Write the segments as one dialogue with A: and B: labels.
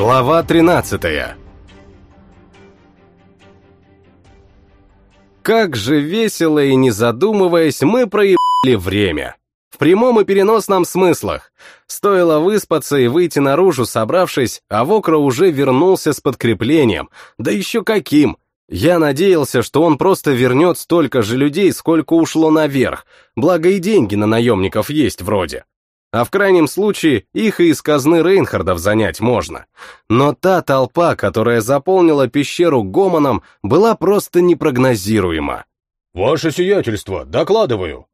A: Глава 13 Как же весело и не задумываясь, мы проебали время. В прямом и переносном смыслах. Стоило выспаться и выйти наружу, собравшись, а Вокра уже вернулся с подкреплением. Да еще каким! Я надеялся, что он просто вернет столько же людей, сколько ушло наверх, благо и деньги на наемников есть вроде. А в крайнем случае их и из казны Рейнхардов занять можно. Но та толпа, которая заполнила пещеру гомоном, была просто непрогнозируема.
B: «Ваше сиятельство, докладываю!»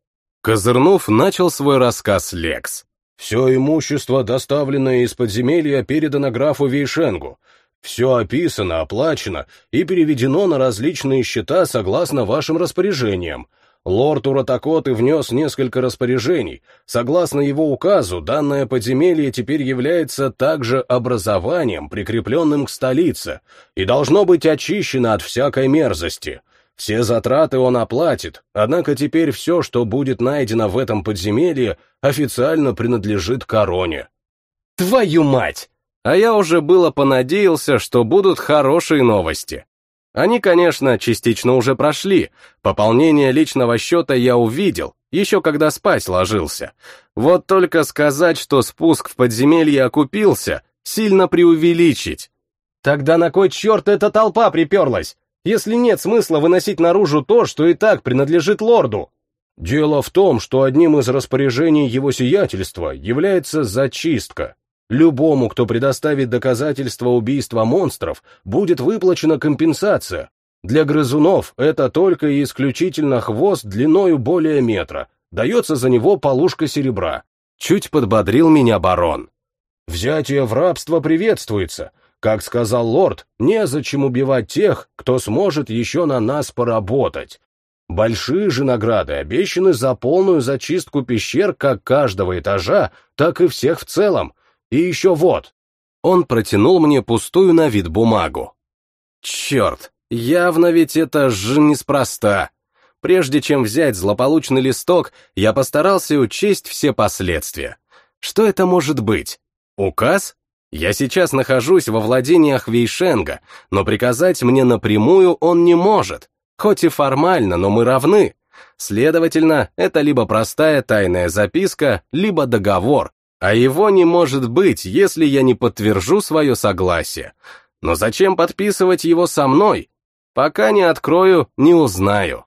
A: Козырнув, начал свой рассказ Лекс.
B: «Все имущество, доставленное из подземелья, передано графу Вейшенгу. Все описано, оплачено и переведено на различные счета согласно вашим распоряжениям. Лорд Уратакоты внес несколько распоряжений. Согласно его указу, данное подземелье теперь является также образованием, прикрепленным к столице, и должно быть очищено от всякой мерзости. Все затраты он оплатит, однако теперь все, что будет найдено в этом подземелье, официально принадлежит короне.
A: Твою мать! А я уже было понадеялся, что будут хорошие новости. Они, конечно, частично уже прошли. Пополнение личного счета я увидел, еще когда спать ложился. Вот только сказать, что спуск в подземелье окупился, сильно преувеличить. Тогда на кой черт эта толпа приперлась, если нет смысла выносить наружу то, что и так принадлежит лорду?
B: Дело в том, что одним из распоряжений его сиятельства является зачистка. Любому, кто предоставит доказательства убийства монстров, будет выплачена компенсация. Для грызунов это только и исключительно хвост длиною более метра. Дается за него полушка серебра.
A: Чуть подбодрил меня барон.
B: Взятие в рабство приветствуется. Как сказал лорд, незачем убивать тех, кто сможет еще на нас поработать. Большие же награды обещаны за полную зачистку пещер как каждого этажа, так и всех в целом. И еще вот.
A: Он протянул мне пустую на вид бумагу. Черт, явно ведь это же неспроста. Прежде чем взять злополучный листок, я постарался учесть все последствия. Что это может быть? Указ? Я сейчас нахожусь во владениях Вейшенга, но приказать мне напрямую он не может. Хоть и формально, но мы равны. Следовательно, это либо простая тайная записка, либо договор, а его не может быть, если я не подтвержу свое согласие. Но зачем подписывать его со мной? Пока не открою, не узнаю.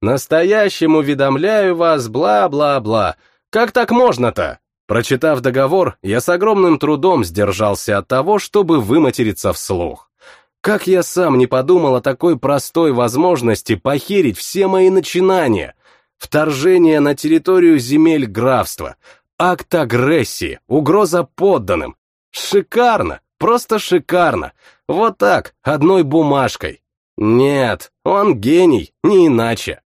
A: Настоящему уведомляю вас, бла-бла-бла. Как так можно-то? Прочитав договор, я с огромным трудом сдержался от того, чтобы выматериться вслух. Как я сам не подумал о такой простой возможности похерить все мои начинания. Вторжение на территорию земель графства, Акт агрессии, угроза подданным. Шикарно, просто шикарно. Вот так, одной бумажкой. Нет, он гений, не иначе.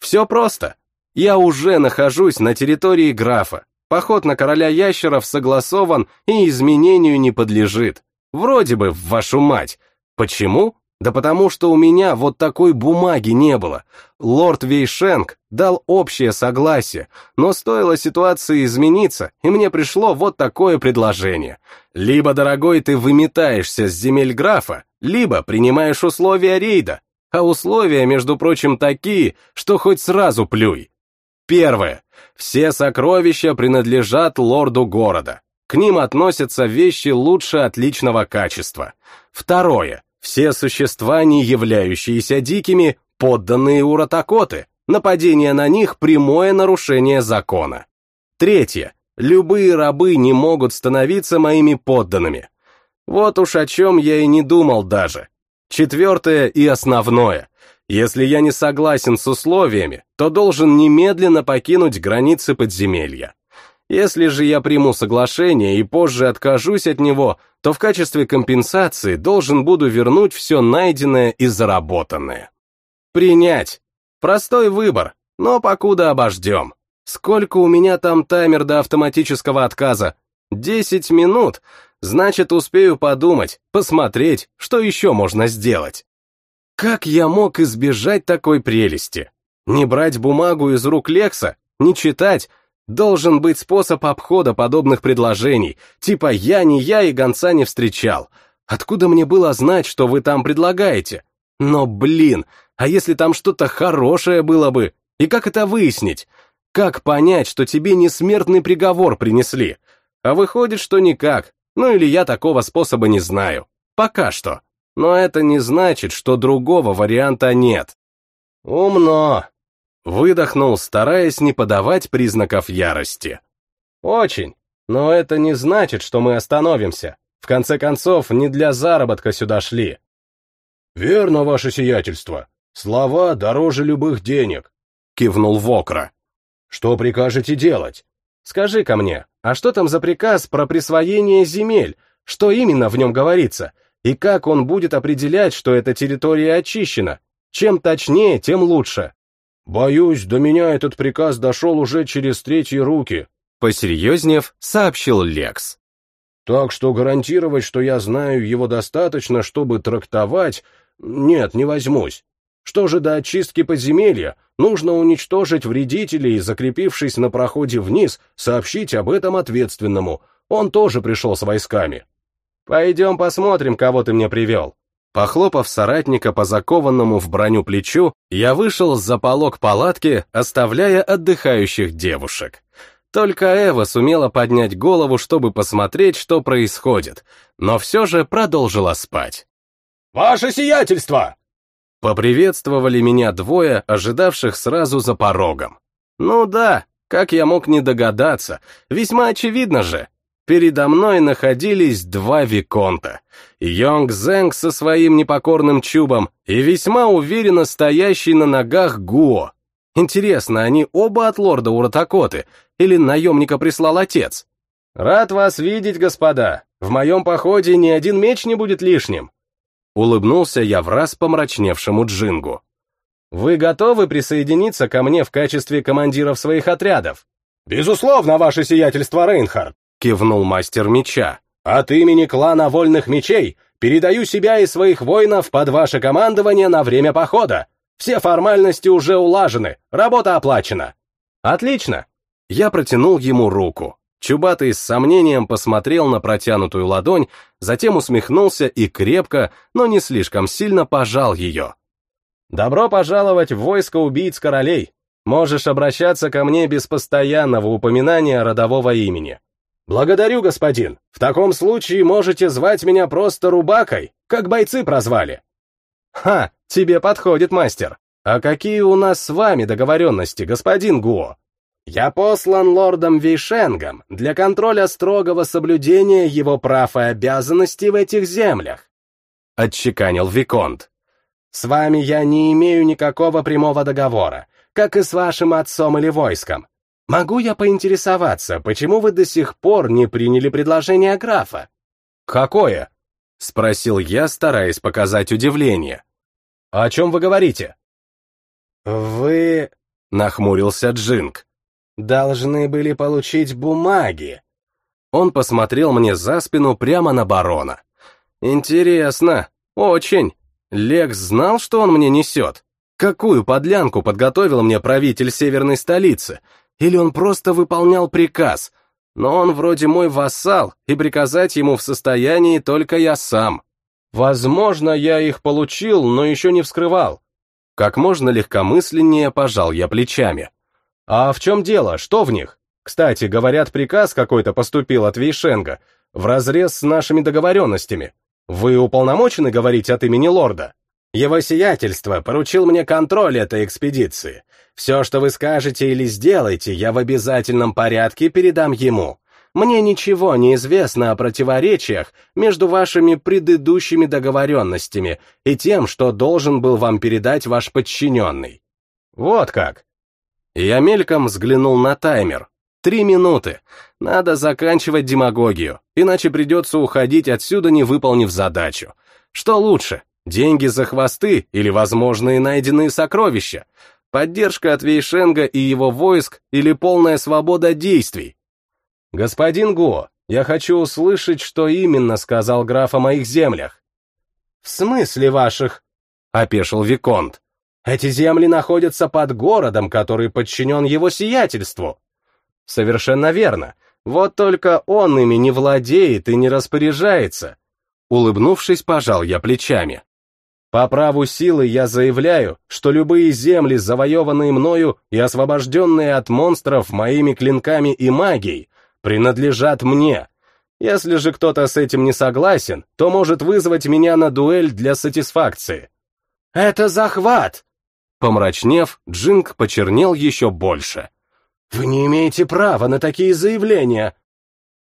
A: Все просто. Я уже нахожусь на территории графа. Поход на короля ящеров согласован и изменению не подлежит. Вроде бы, в вашу мать. Почему? Да потому что у меня вот такой бумаги не было. Лорд Вейшенг дал общее согласие, но стоило ситуации измениться, и мне пришло вот такое предложение. Либо, дорогой, ты выметаешься с земель графа, либо принимаешь условия рейда. А условия, между прочим, такие, что хоть сразу плюй. Первое. Все сокровища принадлежат лорду города. К ним относятся вещи лучше отличного качества. Второе. Все существа, не являющиеся дикими, подданные уратакоты. Нападение на них – прямое нарушение закона. Третье. Любые рабы не могут становиться моими подданными. Вот уж о чем я и не думал даже. Четвертое и основное. Если я не согласен с условиями, то должен немедленно покинуть границы подземелья. Если же я приму соглашение и позже откажусь от него, то в качестве компенсации должен буду вернуть все найденное и заработанное. Принять. Простой выбор, но покуда обождем. Сколько у меня там таймер до автоматического отказа? Десять минут. Значит, успею подумать, посмотреть, что еще можно сделать. Как я мог избежать такой прелести? Не брать бумагу из рук Лекса, не читать, Должен быть способ обхода подобных предложений, типа «я не я и гонца не встречал». Откуда мне было знать, что вы там предлагаете? Но, блин, а если там что-то хорошее было бы? И как это выяснить? Как понять, что тебе не смертный приговор принесли? А выходит, что никак. Ну или я такого способа не знаю. Пока что. Но это не значит, что другого варианта нет. Умно. Выдохнул, стараясь не подавать признаков ярости. Очень. Но это не значит, что мы остановимся. В конце концов, не для заработка сюда шли.
B: Верно, ваше сиятельство. Слова дороже любых денег, кивнул Вокра. Что прикажете делать?
A: Скажи-ка мне, а что там за приказ про присвоение земель? Что именно в нем говорится? И как он будет определять, что эта территория очищена? Чем точнее, тем лучше.
B: Боюсь, до меня этот приказ дошел уже через третьи руки.
A: Посерьезнев, сообщил Лекс.
B: Так что гарантировать, что я знаю его достаточно, чтобы трактовать, нет, не возьмусь. Что же до очистки подземелья, нужно уничтожить вредителей и, закрепившись на проходе вниз, сообщить об этом ответственному. Он тоже пришел с войсками.
A: Пойдем посмотрим, кого ты мне привел. Похлопав соратника по закованному в броню плечу, я вышел с полог палатки, оставляя отдыхающих девушек. Только Эва сумела поднять голову, чтобы посмотреть, что происходит, но все же продолжила спать.
B: «Ваше сиятельство!»
A: Поприветствовали меня двое, ожидавших сразу за порогом. Ну да, как я мог не догадаться, весьма очевидно же. Передо мной находились два Виконта. Йонг Зенг со своим непокорным чубом и весьма уверенно стоящий на ногах Гуо. Интересно, они оба от лорда Уратакоты или наемника прислал отец? Рад вас видеть, господа. В моем походе ни один меч не будет лишним. Улыбнулся я в раз помрачневшему Джингу. «Вы готовы присоединиться ко мне в качестве командиров своих отрядов?»
B: «Безусловно, ваше сиятельство, Рейнхард!» — кивнул мастер меча. «От имени клана Вольных Мечей передаю себя и своих воинов под ваше командование на время похода. Все формальности уже улажены, работа оплачена».
A: «Отлично!» Я протянул ему руку. Чубатый с сомнением посмотрел на протянутую ладонь, затем усмехнулся и крепко, но не слишком сильно пожал ее. «Добро пожаловать в войско убийц королей. Можешь обращаться ко мне без постоянного упоминания родового имени». «Благодарю, господин. В таком случае можете звать меня просто Рубакой, как бойцы прозвали». «Ха, тебе подходит, мастер. А какие у нас с вами договоренности, господин Гуо?» Я послан лордом Вейшенгом для контроля строгого соблюдения его прав и обязанностей в этих землях», — отчеканил Виконт. «С вами я не имею никакого прямого договора, как и с вашим отцом или войском. Могу я поинтересоваться, почему вы до сих пор не приняли предложение графа?» «Какое?» — спросил я, стараясь показать удивление. «О чем вы говорите?» «Вы...» — нахмурился Джинг должны были получить бумаги. Он посмотрел мне за спину прямо на барона. Интересно, очень. Лекс знал, что он мне несет? Какую подлянку подготовил мне правитель северной столицы? Или он просто выполнял приказ? Но он вроде мой вассал, и приказать ему в состоянии только я сам. Возможно, я их получил, но еще не вскрывал. Как можно легкомысленнее пожал я плечами. «А в чем дело? Что в них? Кстати, говорят, приказ какой-то поступил от Вейшенга, вразрез с нашими договоренностями. Вы уполномочены говорить от имени лорда?» «Его сиятельство поручил мне контроль этой экспедиции. Все, что вы скажете или сделаете, я в обязательном порядке передам ему. Мне ничего не известно о противоречиях между вашими предыдущими договоренностями и тем, что должен был вам передать ваш подчиненный». «Вот как. Я мельком взглянул на таймер. Три минуты. Надо заканчивать демагогию, иначе придется уходить отсюда, не выполнив задачу. Что лучше, деньги за хвосты или возможные найденные сокровища? Поддержка от Вейшенга и его войск или полная свобода действий? Господин Го, я хочу услышать, что именно сказал граф о моих землях. В смысле ваших? — опешил Виконт. Эти земли находятся под городом, который подчинен его сиятельству. Совершенно верно. Вот только он ими не владеет и не распоряжается. Улыбнувшись, пожал я плечами. По праву силы я заявляю, что любые земли, завоеванные мною и освобожденные от монстров моими клинками и магией, принадлежат мне. Если же кто-то с этим не согласен, то может вызвать меня на дуэль для сатисфакции. «Это захват!» Помрачнев, Джинг почернел еще больше. «Вы не имеете права на такие заявления!»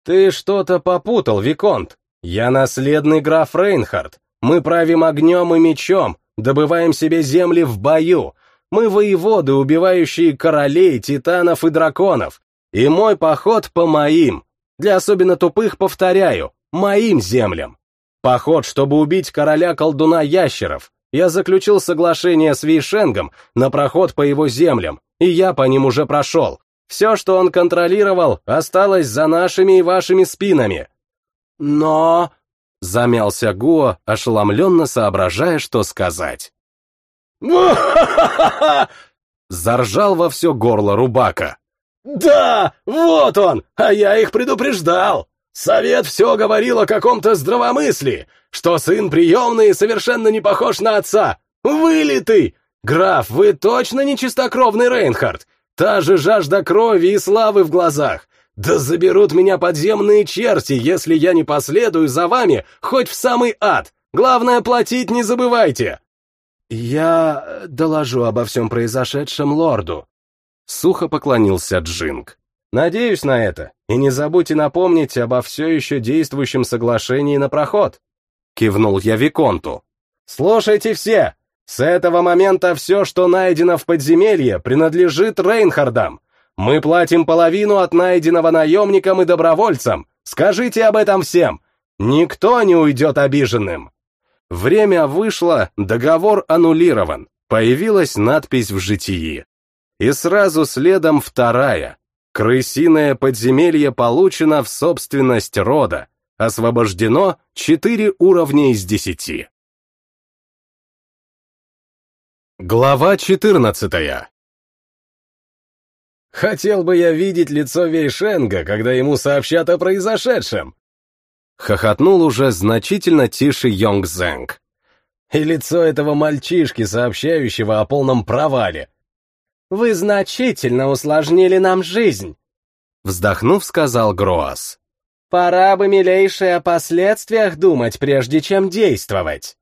A: «Ты что-то попутал, Виконт. Я наследный граф Рейнхард. Мы правим огнем и мечом, добываем себе земли в бою. Мы воеводы, убивающие королей, титанов и драконов. И мой поход по моим. Для особенно тупых повторяю, моим землям. Поход, чтобы убить короля-колдуна ящеров. Я заключил соглашение с Вейшенгом на проход по его землям, и я по ним уже прошел. Все, что он контролировал, осталось за нашими и вашими спинами. Но... Замялся Гуо, ошеломленно соображая, что сказать. Заржал во все горло Рубака. «Да, вот он, а я их предупреждал! Совет все говорил о каком-то здравомыслии, что сын приемный совершенно не похож на отца. Вылитый! Граф, вы точно не чистокровный Рейнхард? Та же жажда крови и славы в глазах. Да заберут меня подземные черти, если я не последую за вами хоть в самый ад. Главное, платить не забывайте. Я доложу обо всем произошедшем лорду. Сухо поклонился Джинг. Надеюсь на это, и не забудьте напомнить обо все еще действующем соглашении на проход. Кивнул я Виконту. Слушайте все, с этого момента все, что найдено в подземелье, принадлежит Рейнхардам. Мы платим половину от найденного наемникам и добровольцам. Скажите об этом всем. Никто не уйдет обиженным. Время вышло, договор аннулирован. Появилась надпись в житии. И сразу следом вторая. Крысиное подземелье получено в собственность рода. Освобождено четыре уровня из десяти. Глава четырнадцатая. Хотел бы я видеть лицо Вейшенга, когда ему сообщат о произошедшем. Хохотнул уже значительно тише Йонг Зэнг. И лицо этого мальчишки, сообщающего о полном провале. «Вы значительно усложнили нам жизнь», — вздохнув, сказал Гроас. «Пора бы, милейшие, о последствиях думать, прежде чем действовать».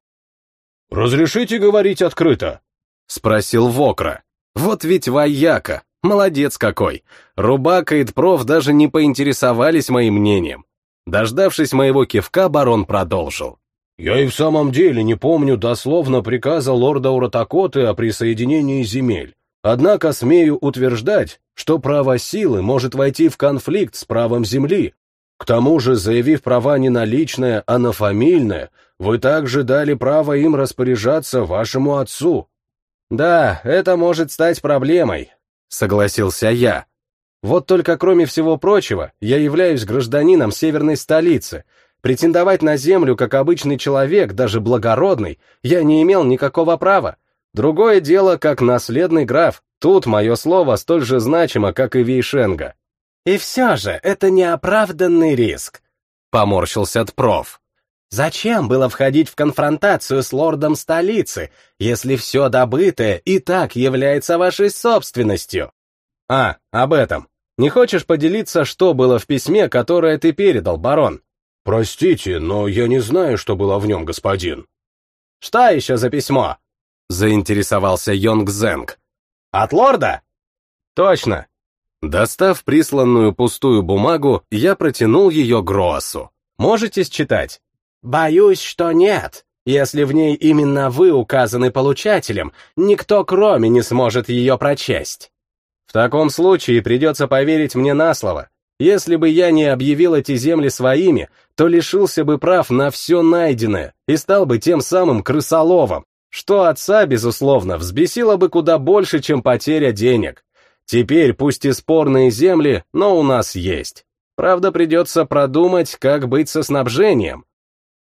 B: «Разрешите говорить открыто?» — спросил Вокра. «Вот ведь вояка, Молодец какой! Рубака и Тпров даже не поинтересовались моим мнением. Дождавшись моего кивка, барон продолжил. «Я и в самом деле не помню дословно приказа лорда Уратакоты о присоединении земель. Однако смею утверждать, что право силы может войти в конфликт с правом земли. К тому же, заявив права не на личное, а на фамильное, вы также дали право им распоряжаться вашему отцу. Да, это может стать проблемой, согласился я. Вот только кроме всего прочего, я являюсь гражданином северной столицы. Претендовать на землю, как обычный человек, даже благородный, я не имел никакого права. Другое дело, как наследный граф, тут мое слово столь же значимо, как и Вейшенга. И все же, это неоправданный риск, поморщился Тпров. Зачем было входить в конфронтацию с лордом столицы, если все добытое и так является вашей собственностью? А, об этом. Не хочешь поделиться, что было в письме, которое ты передал, барон? Простите, но я не знаю, что было в нем, господин. Что еще за письмо? Заинтересовался Йонг Зенг. От лорда? Точно. Достав присланную пустую бумагу, я протянул ее Гроасу. Можете считать? Боюсь, что нет. Если в ней именно вы указаны получателем, никто кроме не сможет ее прочесть. В таком случае придется поверить мне на слово. Если бы я не объявил эти земли своими, то лишился бы прав на все найденное и стал бы тем самым крысоловом, что отца, безусловно, взбесило бы куда больше, чем потеря денег. Теперь, пусть и спорные земли, но у нас есть. Правда, придется продумать, как быть со снабжением.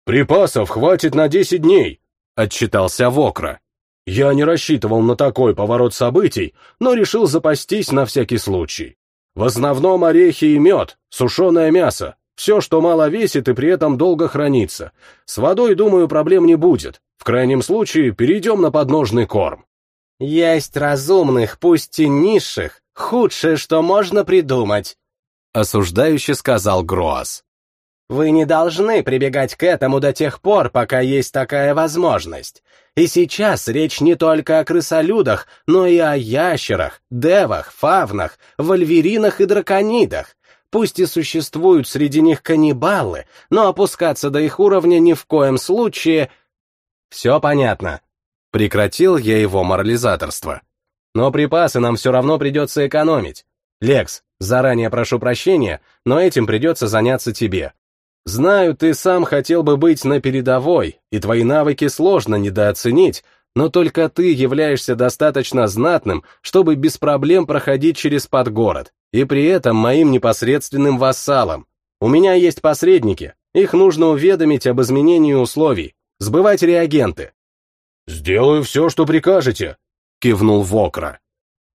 B: «Припасов хватит на десять дней», — отчитался Вокра. «Я не рассчитывал на такой поворот событий, но решил запастись на всякий случай. В основном орехи и мед, сушеное мясо, все, что мало весит и при этом долго хранится. С водой, думаю, проблем не будет. В крайнем случае, перейдем на подножный корм.
A: Есть разумных, пусть и низших, худшее, что можно придумать, осуждающе сказал Гроас. Вы не должны прибегать к этому до тех пор, пока есть такая возможность. И сейчас речь не только о крысолюдах, но и о ящерах, девах, фавнах, вольверинах и драконидах. Пусть и существуют среди них каннибалы, но опускаться до их уровня ни в коем случае... Все понятно. Прекратил я его морализаторство. Но припасы нам все равно придется экономить. Лекс, заранее прошу прощения, но этим придется заняться тебе. Знаю, ты сам хотел бы быть на передовой, и твои навыки сложно недооценить, но только ты являешься достаточно знатным, чтобы без проблем проходить через подгород, и при этом моим непосредственным вассалом. У меня есть посредники, их нужно уведомить об изменении условий, сбывать реагенты.
B: «Сделаю все, что прикажете», — кивнул Вокра.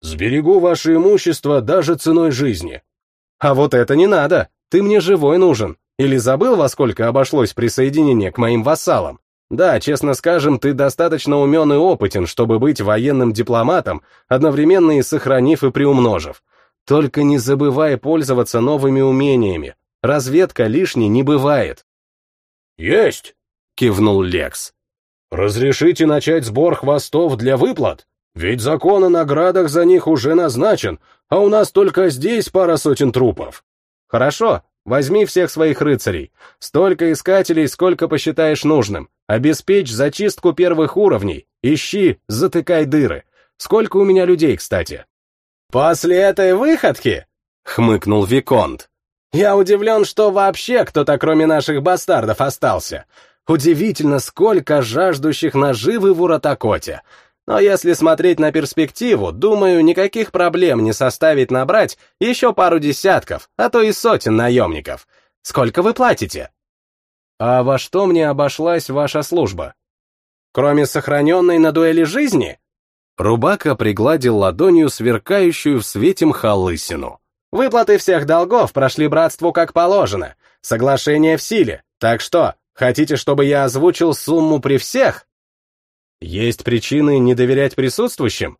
B: «Сберегу ваше имущество даже ценой жизни».
A: «А вот это не надо, ты мне живой нужен. Или забыл, во сколько обошлось присоединение к моим вассалам? Да, честно скажем, ты достаточно умен и опытен, чтобы быть военным дипломатом, одновременно и сохранив и приумножив. Только не забывай пользоваться новыми умениями. Разведка лишней не бывает.
B: «Есть!» — кивнул Лекс.
A: «Разрешите начать сбор хвостов для выплат? Ведь закон о наградах за них уже назначен, а у нас только здесь пара сотен трупов». «Хорошо, Возьми всех своих рыцарей. Столько искателей, сколько посчитаешь нужным. Обеспечь зачистку первых уровней. Ищи, затыкай дыры. Сколько у меня людей, кстати?» «После этой выходки?» — хмыкнул Виконт. «Я удивлен, что вообще кто-то, кроме наших бастардов, остался. Удивительно, сколько жаждущих наживы в Уратакоте. Но если смотреть на перспективу, думаю, никаких проблем не составит набрать еще пару десятков, а то и сотен наемников. Сколько вы платите? А во что мне обошлась ваша служба? Кроме сохраненной на дуэли жизни? Рубака пригладил ладонью сверкающую в свете мхалысину. Выплаты всех долгов прошли братству как положено. Соглашение в силе. Так что, хотите, чтобы я озвучил сумму при всех? Есть причины не доверять присутствующим?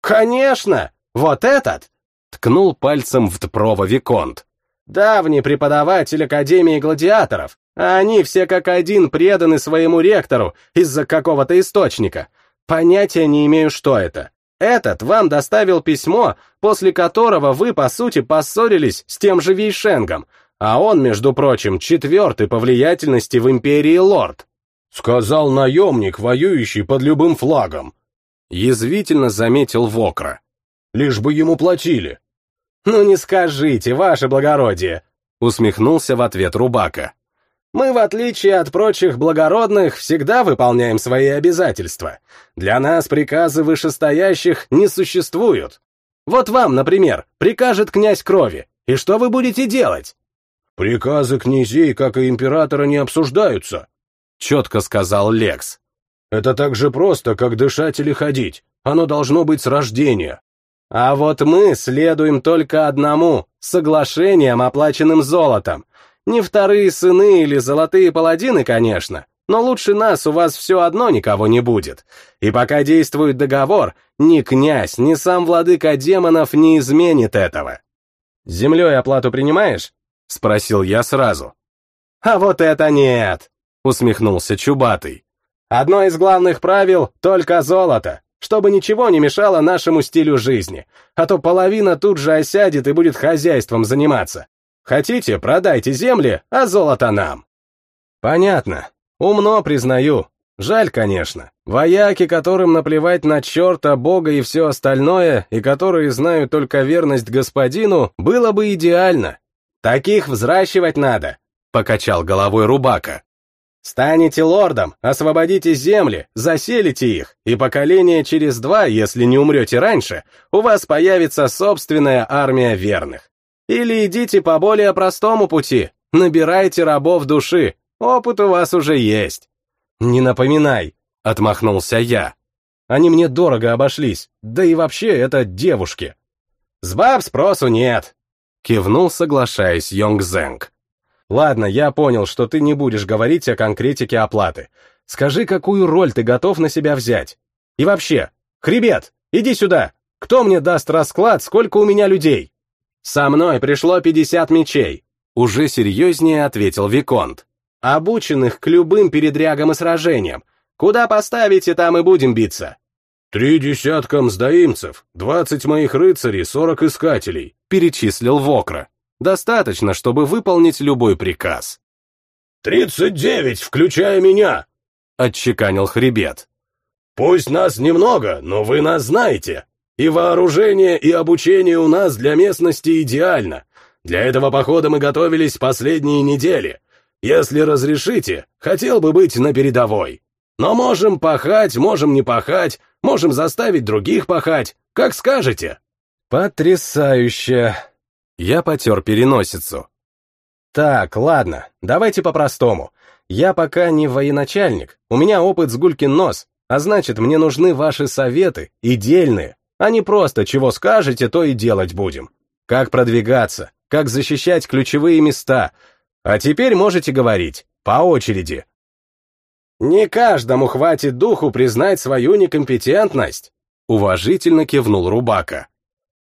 A: Конечно! Вот этот! Ткнул пальцем в Тпрова Виконт. Давний преподаватель Академии гладиаторов, а они все как один преданы своему ректору из-за какого-то источника. Понятия не имею, что это. Этот вам доставил письмо, после которого вы, по сути, поссорились с тем же Вейшенгом, а он, между прочим, четвертый по влиятельности в Империи лорд.
B: Сказал наемник, воюющий под любым флагом.
A: Язвительно заметил Вокра.
B: Лишь бы ему платили.
A: Ну не скажите, ваше благородие, усмехнулся в ответ Рубака. Мы, в отличие от прочих благородных, всегда выполняем свои обязательства. Для нас приказы вышестоящих не существуют. Вот вам, например, прикажет князь крови, и что вы будете делать?
B: Приказы князей, как и императора, не обсуждаются,
A: четко сказал Лекс.
B: Это так же просто, как дышать или ходить. Оно должно быть с рождения.
A: А вот мы следуем только одному — соглашениям, оплаченным золотом. Не вторые сыны или золотые паладины, конечно, но лучше нас у вас все одно никого не будет. И пока действует договор, ни князь, ни сам владыка демонов не изменит этого. «Землей оплату принимаешь?» — спросил я сразу. «А вот это нет!» Усмехнулся Чубатый. Одно из главных правил — только золото, чтобы ничего не мешало нашему стилю жизни, а то половина тут же осядет и будет хозяйством заниматься. Хотите, продайте земли, а золото нам. Понятно. Умно, признаю. Жаль, конечно. Вояки, которым наплевать на черта, бога и все остальное, и которые знают только верность господину, было бы идеально. Таких взращивать надо, — покачал головой Рубака. Станете лордом, освободите земли, заселите их, и поколение через два, если не умрете раньше, у вас появится собственная армия верных. Или идите по более простому пути, набирайте рабов души, опыт у вас уже есть. Не напоминай, отмахнулся я. Они мне дорого обошлись, да и вообще это девушки. С баб спросу нет, Кивнул, соглашаясь Йонг Зэнг. Ладно, я понял, что ты не будешь говорить о конкретике оплаты. Скажи, какую роль ты готов на себя взять? И вообще, хребет, иди сюда. Кто мне даст расклад, сколько у меня людей? Со мной пришло 50 мечей. Уже серьезнее ответил Виконт. Обученных к любым передрягам и сражениям. Куда поставите, там и будем биться.
B: «Три десятка мздоимцев, двадцать моих рыцарей, сорок искателей», —
A: перечислил Вокра. «Достаточно, чтобы выполнить любой приказ».
B: «Тридцать девять, включая меня», — отчеканил хребет. «Пусть нас немного, но вы нас знаете. И вооружение, и обучение у нас для местности идеально. Для этого похода мы готовились последние недели. Если разрешите, хотел бы быть на передовой. Но можем пахать, можем не пахать, можем заставить других пахать, как скажете».
A: «Потрясающе!» Я потер переносицу. «Так, ладно, давайте по-простому. Я пока не военачальник, у меня опыт с гулькин нос, а значит, мне нужны ваши советы, идельные, а не просто чего скажете, то и делать будем. Как продвигаться, как защищать ключевые места. А теперь можете говорить, по очереди, «Не каждому хватит духу признать свою некомпетентность», — уважительно кивнул Рубака.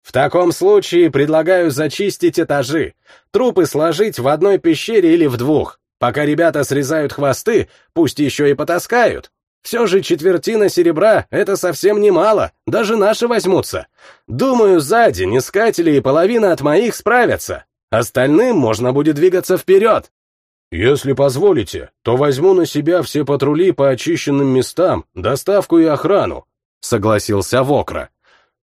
A: «В таком случае предлагаю зачистить этажи, трупы сложить в одной пещере или в двух. Пока ребята срезают хвосты, пусть еще и потаскают. Все же четвертина серебра — это совсем немало, даже наши возьмутся. Думаю, за день искатели и половина от моих справятся. Остальным можно будет двигаться вперед.
B: «Если позволите, то возьму на себя все патрули по очищенным местам, доставку и охрану», — согласился Вокра.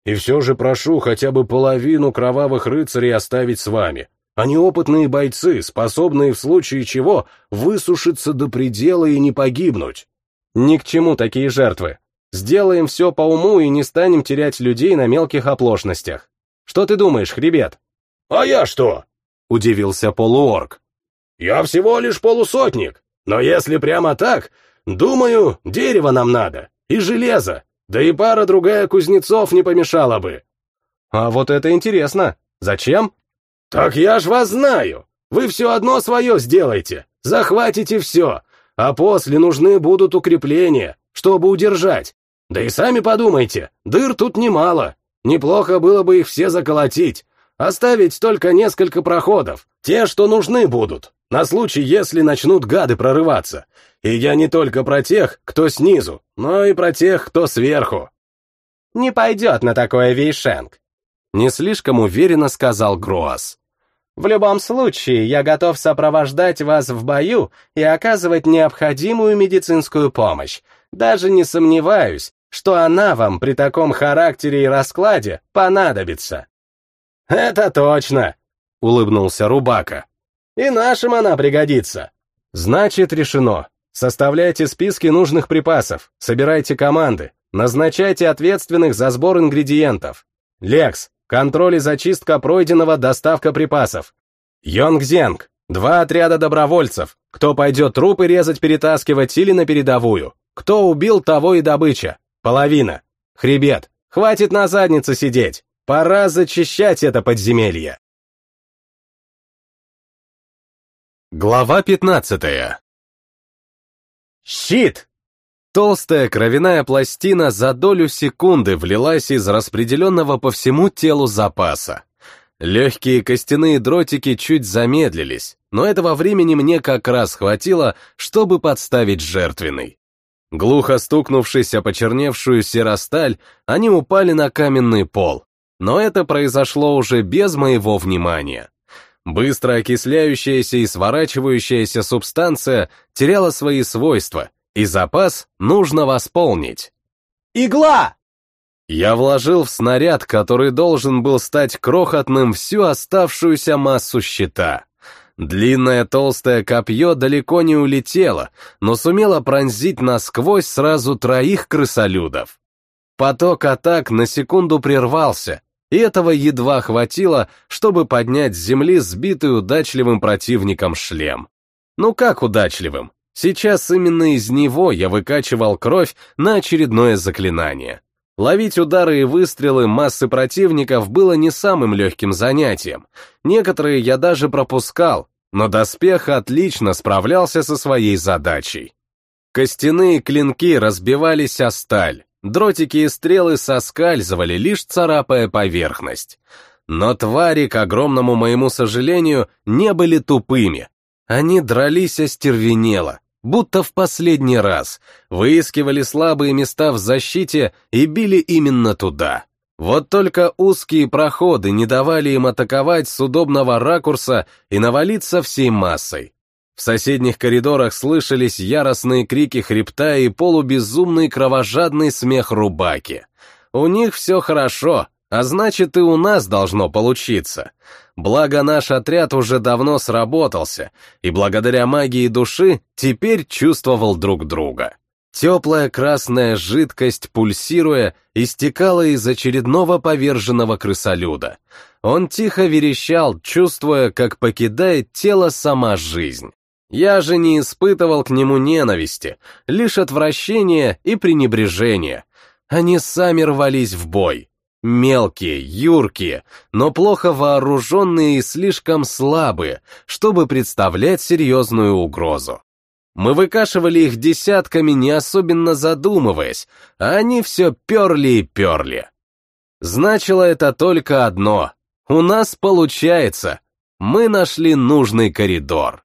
B: «И все же прошу хотя бы половину кровавых рыцарей оставить с вами. Они опытные бойцы, способные в случае чего высушиться до предела и не погибнуть».
A: «Ни к чему такие жертвы. Сделаем все по уму и не станем терять людей на мелких оплошностях. Что ты думаешь, хребет?»
B: «А я что?» — удивился полуорг. Я всего лишь полусотник, но если прямо так, думаю, дерево нам надо, и железо, да и пара-другая кузнецов не помешала бы.
A: А вот это интересно. Зачем?
B: Так я ж вас знаю. Вы все одно свое сделаете, захватите все, а после нужны будут укрепления, чтобы удержать. Да и сами подумайте, дыр тут немало. Неплохо было бы их все заколотить, оставить только несколько проходов, те, что нужны будут, на случай, если начнут гады прорываться. И я не только про тех, кто снизу, но и про тех, кто сверху.
A: «Не пойдет на такое Вейшенг», — не слишком уверенно сказал Гроас. «В любом случае, я готов сопровождать вас в бою и оказывать необходимую медицинскую помощь. Даже не сомневаюсь, что она вам при таком характере и раскладе понадобится».
B: «Это точно», — улыбнулся Рубака. И нашим она пригодится.
A: Значит, решено. Составляйте списки нужных припасов, собирайте команды, назначайте ответственных за сбор ингредиентов. Лекс, контроль и зачистка пройденного, доставка припасов. Йонгзенг, два отряда добровольцев, кто пойдет трупы резать, перетаскивать или на передовую. Кто убил, того и добыча. Половина. Хребет, хватит на заднице сидеть. Пора зачищать это подземелье. Глава 15 Щит! Толстая кровяная пластина за долю секунды влилась из распределенного по всему телу запаса. Легкие костяные дротики чуть замедлились, но этого времени мне как раз хватило, чтобы подставить жертвенный. Глухо стукнувшись о почерневшую серосталь, они упали на каменный пол. Но это произошло уже без моего внимания. Быстро окисляющаяся и сворачивающаяся субстанция теряла свои свойства, и запас нужно восполнить. «Игла!» Я вложил в снаряд, который должен был стать крохотным всю оставшуюся массу щита. Длинное толстое копье далеко не улетело, но сумело пронзить насквозь сразу троих крысолюдов. Поток атак на секунду прервался, и этого едва хватило, чтобы поднять с земли сбитый удачливым противником шлем. Ну как удачливым? Сейчас именно из него я выкачивал кровь на очередное заклинание. Ловить удары и выстрелы массы противников было не самым легким занятием. Некоторые я даже пропускал, но доспех отлично справлялся со своей задачей. Костяные клинки разбивались о сталь, дротики и стрелы соскальзывали, лишь царапая поверхность. Но твари, к огромному моему сожалению, не были тупыми. Они дрались остервенело, будто в последний раз, выискивали слабые места в защите и били именно туда. Вот только узкие проходы не давали им атаковать с удобного ракурса и навалиться всей массой. В соседних коридорах слышались яростные крики хребта и полубезумный кровожадный смех рубаки. У них все хорошо, а значит и у нас должно получиться. Благо наш отряд уже давно сработался, и благодаря магии души теперь чувствовал друг друга. Теплая красная жидкость, пульсируя, истекала из очередного поверженного крысолюда. Он тихо верещал, чувствуя, как покидает тело сама жизнь. Я же не испытывал к нему ненависти, лишь отвращение и пренебрежение. Они сами рвались в бой. Мелкие, юркие, но плохо вооруженные и слишком слабые, чтобы представлять серьезную угрозу. Мы выкашивали их десятками, не особенно задумываясь, а они все перли и перли. Значило это только одно. У нас получается. Мы нашли нужный коридор.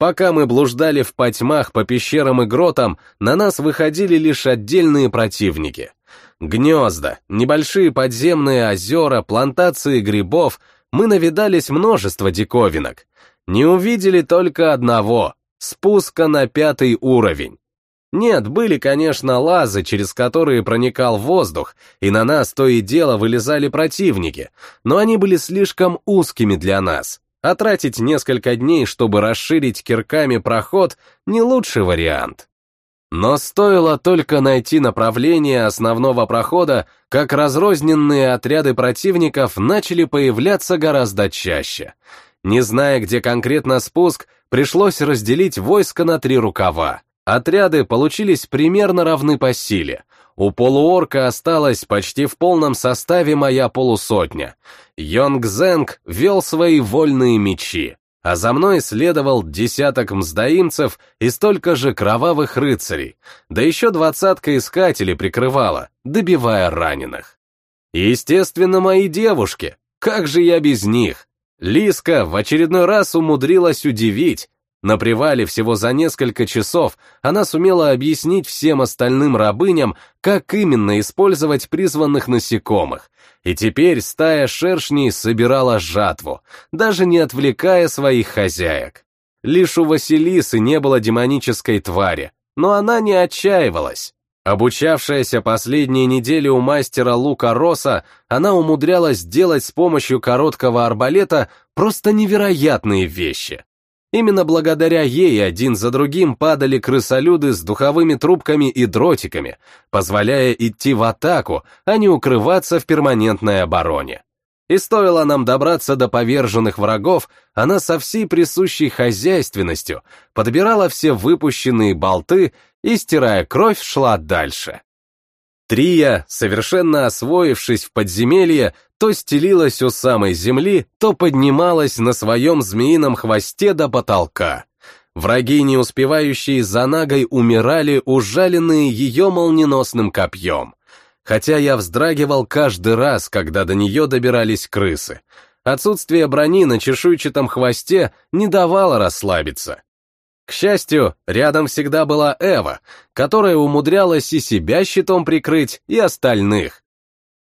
A: Пока мы блуждали в потьмах по пещерам и гротам, на нас выходили лишь отдельные противники. Гнезда, небольшие подземные озера, плантации грибов, мы навидались множество диковинок. Не увидели только одного — спуска на пятый уровень. Нет, были, конечно, лазы, через которые проникал воздух, и на нас то и дело вылезали противники, но они были слишком узкими для нас, а тратить несколько дней, чтобы расширить кирками проход, не лучший вариант. Но стоило только найти направление основного прохода, как разрозненные отряды противников начали появляться гораздо чаще. Не зная, где конкретно спуск, пришлось разделить войско на три рукава. Отряды получились примерно равны по силе. У полуорка осталась почти в полном составе моя полусотня. Йонг Зенг вел свои вольные мечи а за мной следовал десяток мздоимцев и столько же кровавых рыцарей, да еще двадцатка искателей прикрывала, добивая раненых. Естественно, мои девушки, как же я без них? Лиска в очередной раз умудрилась удивить, на привале всего за несколько часов она сумела объяснить всем остальным рабыням, как именно использовать призванных насекомых, и теперь стая шершней собирала жатву, даже не отвлекая своих хозяек. Лишь у Василисы не было демонической твари, но она не отчаивалась. Обучавшаяся последние недели у мастера Лука Роса, она умудрялась делать с помощью короткого арбалета просто невероятные вещи. Именно благодаря ей один за другим падали крысолюды с духовыми трубками и дротиками, позволяя идти в атаку, а не укрываться в перманентной обороне. И стоило нам добраться до поверженных врагов, она со всей присущей хозяйственностью подбирала все выпущенные болты и, стирая кровь, шла дальше. Трия, совершенно освоившись в подземелье, то стелилась у самой земли, то поднималась на своем змеином хвосте до потолка. Враги, не успевающие за нагой, умирали, ужаленные ее молниеносным копьем. Хотя я вздрагивал каждый раз, когда до нее добирались крысы. Отсутствие брони на чешуйчатом хвосте не давало расслабиться. К счастью, рядом всегда была Эва, которая умудрялась и себя щитом прикрыть, и остальных.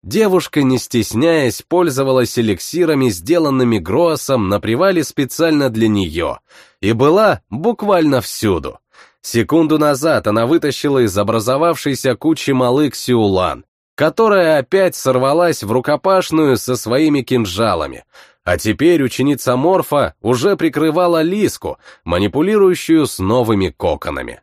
A: Девушка, не стесняясь, пользовалась эликсирами, сделанными Гроосом на привале специально для нее, и была буквально всюду. Секунду назад она вытащила из образовавшейся кучи малык Сиулан, которая опять сорвалась в рукопашную со своими кинжалами, а теперь ученица Морфа уже прикрывала Лиску, манипулирующую с новыми коконами.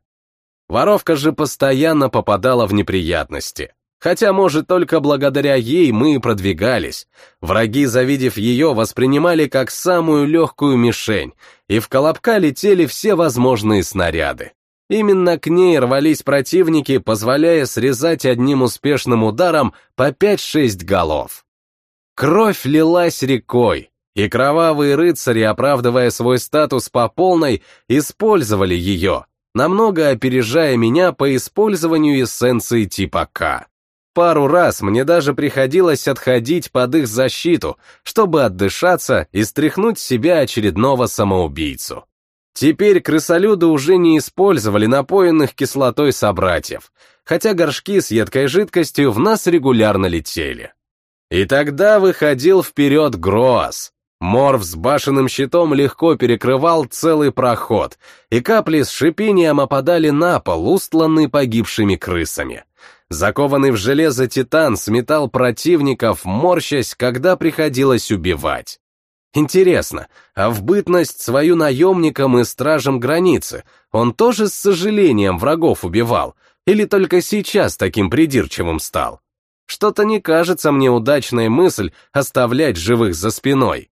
A: Воровка же постоянно попадала в неприятности. Хотя, может, только благодаря ей мы и продвигались. Враги, завидев ее, воспринимали как самую легкую мишень, и в колобка летели все возможные снаряды. Именно к ней рвались противники, позволяя срезать одним успешным ударом по 5-6 голов. Кровь лилась рекой, и кровавые рыцари, оправдывая свой статус по полной, использовали ее, намного опережая меня по использованию эссенции типа К. Пару раз мне даже приходилось отходить под их защиту, чтобы отдышаться и стряхнуть себя очередного самоубийцу. Теперь крысолюды уже не использовали напоенных кислотой собратьев, хотя горшки с едкой жидкостью в нас регулярно летели. И тогда выходил вперед Гроас. Морф с башенным щитом легко перекрывал целый проход, и капли с шипением опадали на пол, устланный погибшими крысами. Закованный в железо титан сметал противников, морщась, когда приходилось убивать. Интересно, а в бытность свою наемникам и стражам границы он тоже с сожалением врагов убивал, или только сейчас таким придирчивым стал? Что-то не кажется мне удачной мысль оставлять живых за спиной.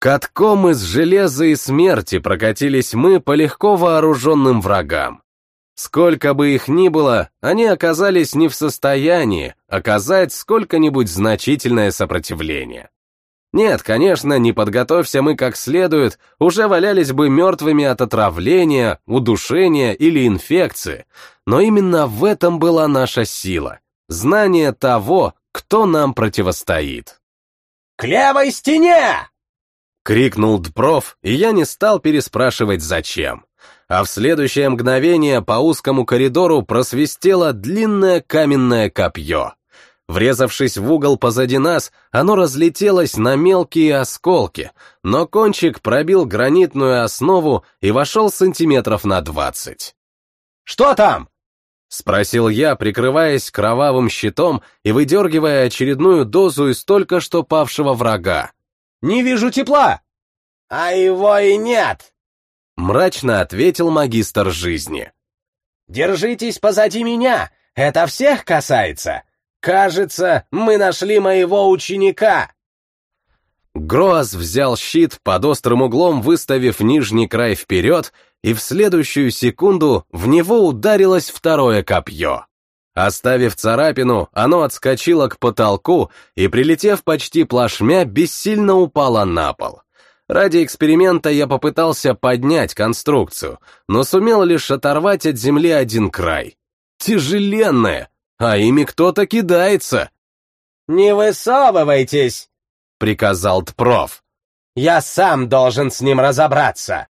A: Катком из железа и смерти прокатились мы по легко вооруженным врагам. Сколько бы их ни было, они оказались не в состоянии оказать сколько-нибудь значительное сопротивление. Нет, конечно, не подготовься мы как следует, уже валялись бы мертвыми от отравления, удушения или инфекции, но именно в этом была наша сила, знание того, кто нам противостоит.
C: «К левой стене!»
A: — крикнул Дпров, и я не стал переспрашивать зачем. А в следующее мгновение по узкому коридору просвистело длинное каменное копье. Врезавшись в угол позади нас, оно разлетелось на мелкие осколки, но кончик пробил гранитную основу и вошел сантиметров на двадцать.
C: «Что там?»
A: — спросил я, прикрываясь кровавым щитом и выдергивая очередную дозу из только что павшего врага.
C: «Не вижу тепла!» «А его и нет!»
A: — мрачно ответил магистр жизни.
C: «Держитесь позади меня, это всех касается!» «Кажется, мы нашли моего ученика!»
A: Гроас взял щит под острым углом, выставив нижний край вперед, и в следующую секунду в него ударилось второе копье. Оставив царапину, оно отскочило к потолку и, прилетев почти плашмя, бессильно упало на пол. Ради эксперимента я попытался поднять конструкцию, но сумел лишь оторвать от земли один край. Тяжеленное, а ими кто-то кидается.
C: «Не высовывайтесь!» — приказал Тпров. «Я сам должен с ним разобраться!»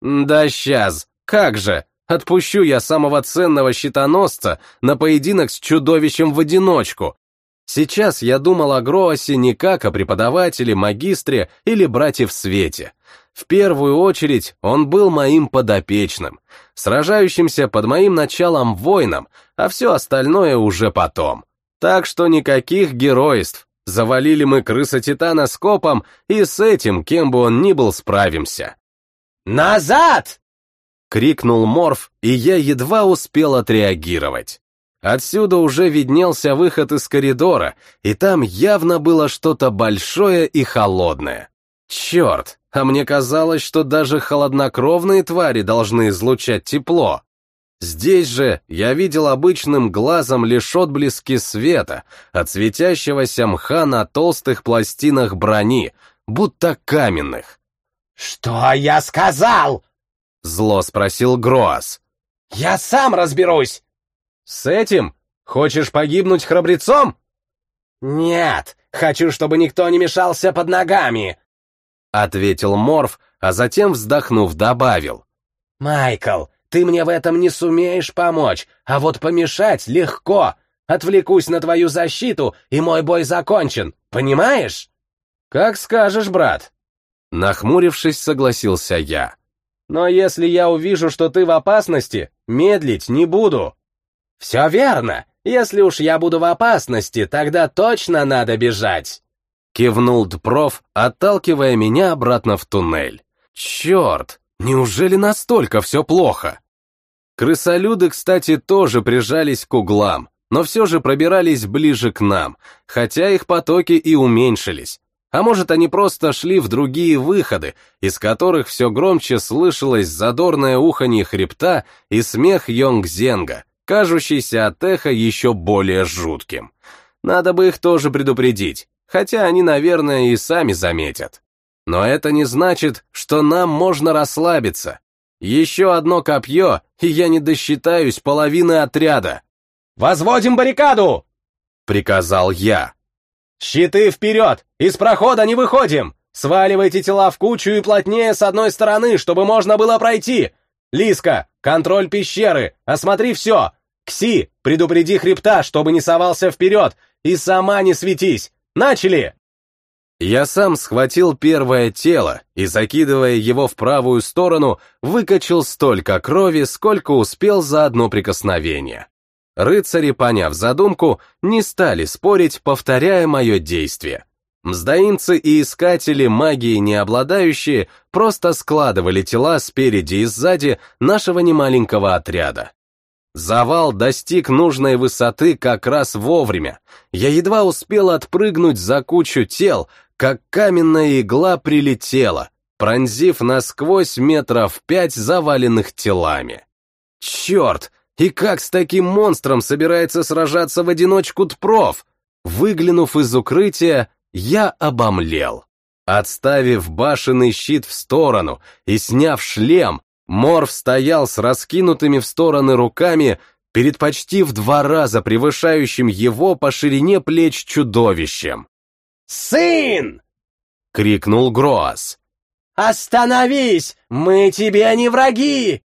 A: «Да сейчас, как же! Отпущу я самого ценного щитоносца на поединок с чудовищем в одиночку. Сейчас я думал о Гроосе не как о преподавателе, магистре или брате в свете. В первую очередь он был моим подопечным, сражающимся под моим началом воином, а все остальное уже потом. Так что никаких геройств. Завалили мы крыса Титана скопом, и с этим, кем бы он ни был, справимся.
C: «Назад!»
A: — крикнул Морф, и я едва успел отреагировать. Отсюда уже виднелся выход из коридора, и там явно было что-то большое и холодное. Черт, а мне казалось, что даже холоднокровные твари должны излучать тепло. Здесь же я видел обычным глазом лишь отблески света от светящегося мха на толстых пластинах брони, будто каменных.
C: «Что я сказал?»
A: — зло спросил Гроас.
C: «Я сам разберусь!»
A: «С этим? Хочешь погибнуть храбрецом?»
C: «Нет, хочу, чтобы никто не мешался под ногами!»
A: — ответил Морф, а затем, вздохнув, добавил.
C: «Майкл, ты мне в этом не сумеешь помочь, а вот помешать легко. Отвлекусь на твою защиту, и мой бой закончен, понимаешь?
A: Как скажешь, брат. Нахмурившись, согласился я. Но если я увижу, что ты в опасности, медлить не буду.
C: Все верно. Если уж я буду в опасности, тогда точно надо бежать.
A: Кивнул Дпров, отталкивая меня обратно в туннель. Черт, Неужели настолько все плохо? Крысолюды, кстати, тоже прижались к углам, но все же пробирались ближе к нам, хотя их потоки и уменьшились. А может, они просто шли в другие выходы, из которых все громче слышалось задорное уханье хребта и смех Йонгзенга, кажущийся от эха еще более жутким. Надо бы их тоже предупредить, хотя они, наверное, и сами заметят. Но это не значит, что нам можно расслабиться. Еще одно копье, и я не досчитаюсь половины отряда.
C: «Возводим баррикаду!» — приказал я. «Щиты вперед! Из прохода не выходим! Сваливайте тела в кучу и плотнее с одной стороны, чтобы можно было пройти! Лиска, контроль пещеры, осмотри все! Кси, предупреди хребта, чтобы не совался вперед, и сама не светись! Начали!»
A: Я сам схватил первое тело и, закидывая его в правую сторону, выкачал столько крови, сколько успел за одно прикосновение. Рыцари, поняв задумку, не стали спорить, повторяя мое действие. Мздоимцы и искатели магии не обладающие просто складывали тела спереди и сзади нашего немаленького отряда. Завал достиг нужной высоты как раз вовремя. Я едва успел отпрыгнуть за кучу тел, как каменная игла прилетела, пронзив насквозь метров пять заваленных телами. Черт, и как с таким монстром собирается сражаться в одиночку Тпров? Выглянув из укрытия, я обомлел. Отставив башенный щит в сторону и сняв шлем, Морф стоял с раскинутыми в стороны руками перед почти в два раза превышающим его по ширине плеч чудовищем.
C: «Сын!»
A: — крикнул Гроас.
C: «Остановись! Мы тебе не враги!